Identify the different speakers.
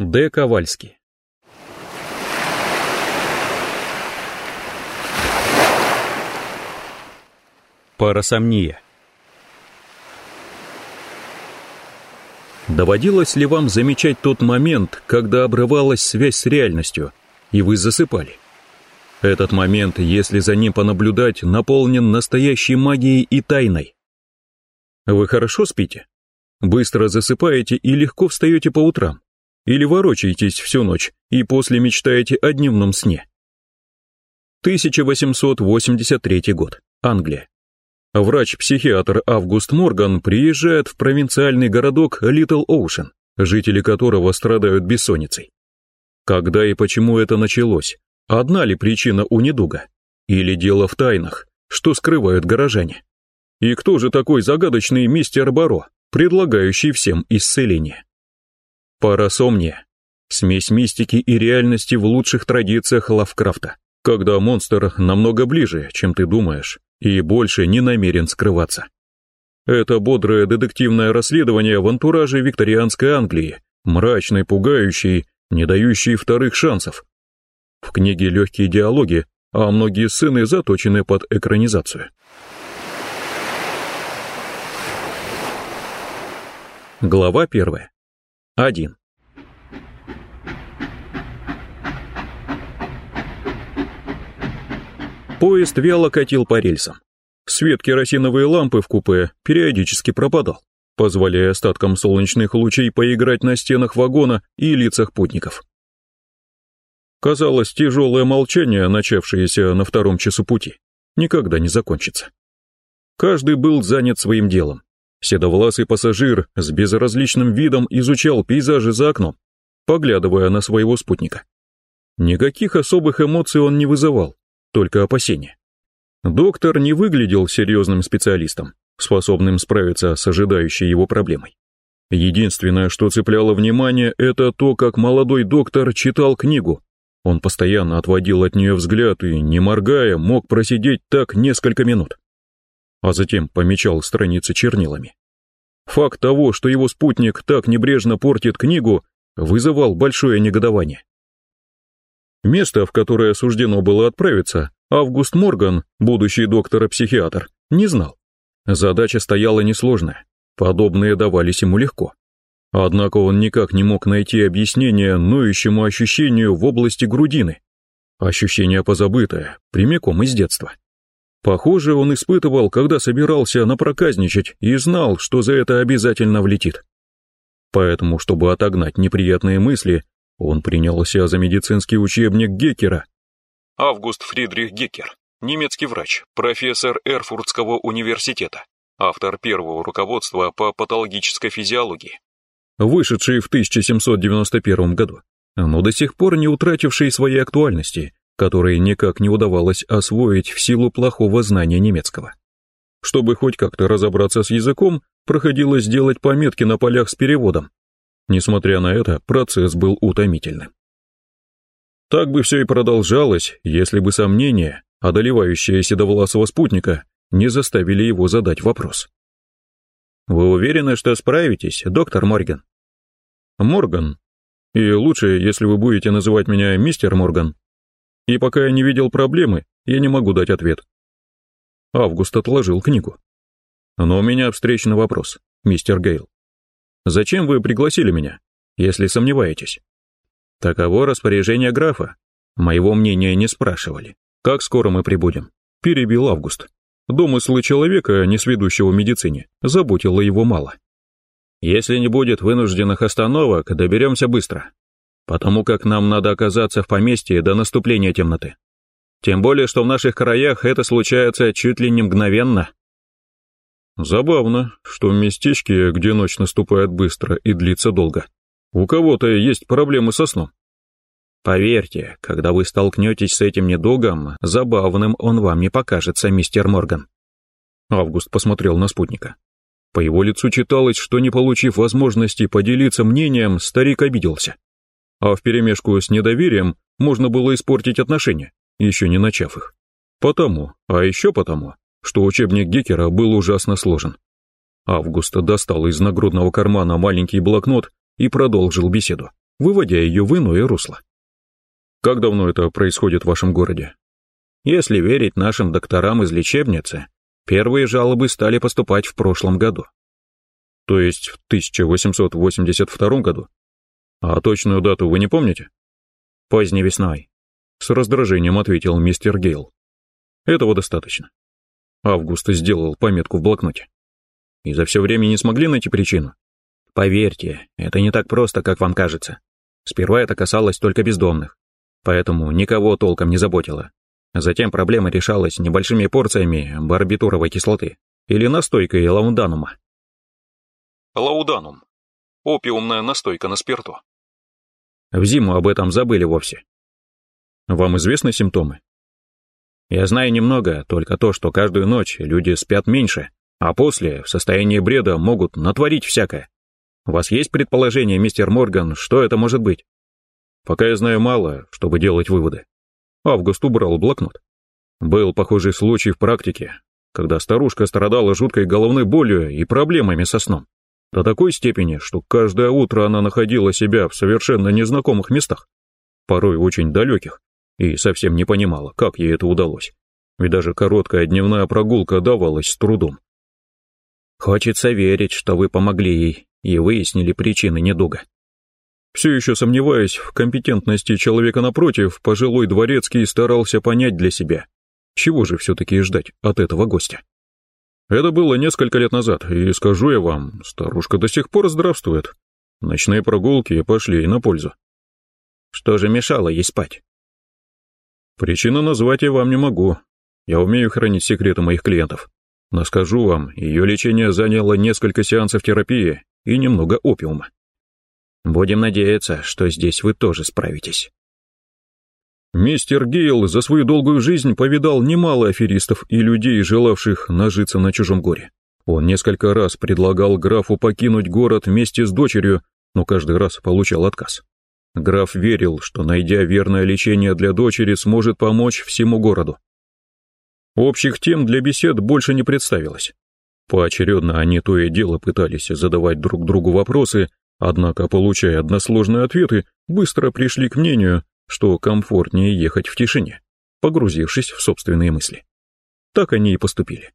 Speaker 1: Д. Ковальский. Парасомния. Доводилось ли вам замечать тот момент, когда обрывалась связь с реальностью, и вы засыпали? Этот момент, если за ним понаблюдать, наполнен настоящей магией и тайной. Вы хорошо спите? Быстро засыпаете и легко встаете по утрам? Или ворочаетесь всю ночь и после мечтаете о дневном сне? 1883 год. Англия. Врач-психиатр Август Морган приезжает в провинциальный городок Литл Оушен, жители которого страдают бессонницей. Когда и почему это началось? Одна ли причина у недуга? Или дело в тайнах, что скрывают горожане? И кто же такой загадочный мистер Баро, предлагающий всем исцеление? Парасомния. Смесь мистики и реальности в лучших традициях Лавкрафта, когда монстр намного ближе, чем ты думаешь, и больше не намерен скрываться. Это бодрое детективное расследование в антураже викторианской Англии, мрачной, пугающей, не дающей вторых шансов. В книге легкие диалоги, а многие сцены заточены под экранизацию. Глава первая. 1. Поезд вяло катил по рельсам. Свет керосиновой лампы в купе периодически пропадал, позволяя остаткам солнечных лучей поиграть на стенах вагона и лицах путников. Казалось, тяжелое молчание, начавшееся на втором часу пути, никогда не закончится. Каждый был занят своим делом. Седовласый пассажир с безразличным видом изучал пейзажи за окном, поглядывая на своего спутника. Никаких особых эмоций он не вызывал, только опасения. Доктор не выглядел серьезным специалистом, способным справиться с ожидающей его проблемой. Единственное, что цепляло внимание, это то, как молодой доктор читал книгу. Он постоянно отводил от нее взгляд и, не моргая, мог просидеть так несколько минут а затем помечал страницы чернилами. Факт того, что его спутник так небрежно портит книгу, вызывал большое негодование. Место, в которое суждено было отправиться, Август Морган, будущий доктор-психиатр, не знал. Задача стояла несложная, подобные давались ему легко. Однако он никак не мог найти объяснение ноющему ощущению в области грудины. Ощущение позабытое, прямиком из детства. Похоже, он испытывал, когда собирался напроказничать и знал, что за это обязательно влетит. Поэтому, чтобы отогнать неприятные мысли, он принялся за медицинский учебник Геккера. Август Фридрих Геккер, немецкий врач, профессор Эрфуртского университета, автор первого руководства по патологической физиологии, вышедший в 1791 году, но до сих пор не утративший своей актуальности которые никак не удавалось освоить в силу плохого знания немецкого. Чтобы хоть как-то разобраться с языком, проходилось делать пометки на полях с переводом. Несмотря на это, процесс был утомительным. Так бы все и продолжалось, если бы сомнения, одолевающие седовласого спутника, не заставили его задать вопрос. «Вы уверены, что справитесь, доктор Морган?» «Морган. И лучше, если вы будете называть меня мистер Морган», и пока я не видел проблемы, я не могу дать ответ. Август отложил книгу. Но у меня встречный вопрос, мистер Гейл. Зачем вы пригласили меня, если сомневаетесь? Таково распоряжение графа. Моего мнения не спрашивали. Как скоро мы прибудем? Перебил Август. Домыслы человека, не сведущего в медицине, заботило его мало. Если не будет вынужденных остановок, доберемся быстро потому как нам надо оказаться в поместье до наступления темноты. Тем более, что в наших краях это случается чуть ли не мгновенно. Забавно, что в местечке, где ночь наступает быстро и длится долго, у кого-то есть проблемы со сном. Поверьте, когда вы столкнетесь с этим недугом, забавным он вам не покажется, мистер Морган. Август посмотрел на спутника. По его лицу читалось, что не получив возможности поделиться мнением, старик обиделся а вперемешку с недоверием можно было испортить отношения, еще не начав их. Потому, а еще потому, что учебник Геккера был ужасно сложен. Август достал из нагрудного кармана маленький блокнот и продолжил беседу, выводя ее в иное русло. Как давно это происходит в вашем городе?
Speaker 2: Если верить нашим докторам из лечебницы, первые жалобы стали поступать в прошлом году.
Speaker 1: То есть в 1882 году? А точную дату вы не помните?
Speaker 2: Поздней весной.
Speaker 1: С раздражением ответил мистер Гейл. Этого достаточно. Август сделал пометку в блокноте. И за все время не смогли найти причину?
Speaker 2: Поверьте, это не так просто, как вам кажется. Сперва это касалось только бездомных, поэтому никого толком не заботило. Затем проблема решалась небольшими порциями барбитуровой кислоты или настойкой лауданума.
Speaker 1: Лауданум. Опиумная настойка на спирту.
Speaker 2: В зиму об этом забыли вовсе.
Speaker 1: Вам известны симптомы?
Speaker 2: Я знаю немного, только то, что каждую ночь люди спят меньше, а после, в состоянии бреда, могут натворить всякое. У вас есть предположение, мистер Морган, что это может быть?
Speaker 1: Пока я знаю мало, чтобы делать выводы. Август убрал блокнот. Был похожий случай в практике, когда старушка страдала жуткой головной болью и проблемами со сном. До такой степени, что каждое утро она находила себя в совершенно незнакомых местах, порой очень далеких, и совсем не понимала, как ей это удалось. Ведь даже короткая дневная прогулка давалась с трудом.
Speaker 2: Хочется верить, что вы помогли ей и выяснили причины недуга.
Speaker 1: Все еще сомневаясь в компетентности человека напротив, пожилой дворецкий старался понять для себя, чего же все-таки ждать от этого гостя. Это было несколько лет назад, и скажу я вам, старушка до сих пор здравствует. Ночные прогулки пошли ей на пользу.
Speaker 2: Что же мешало ей спать?
Speaker 1: Причину назвать я вам не могу. Я умею хранить секреты моих клиентов. Но скажу вам, ее лечение заняло несколько сеансов терапии и немного опиума.
Speaker 2: Будем надеяться, что здесь вы тоже справитесь.
Speaker 1: Мистер Гейл за свою долгую жизнь повидал немало аферистов и людей, желавших нажиться на чужом горе. Он несколько раз предлагал графу покинуть город вместе с дочерью, но каждый раз получал отказ. Граф верил, что, найдя верное лечение для дочери, сможет помочь всему городу. Общих тем для бесед больше не представилось. Поочередно они то и дело пытались задавать друг другу вопросы, однако, получая односложные ответы, быстро пришли к мнению, что комфортнее ехать в тишине, погрузившись в собственные мысли. Так они и поступили.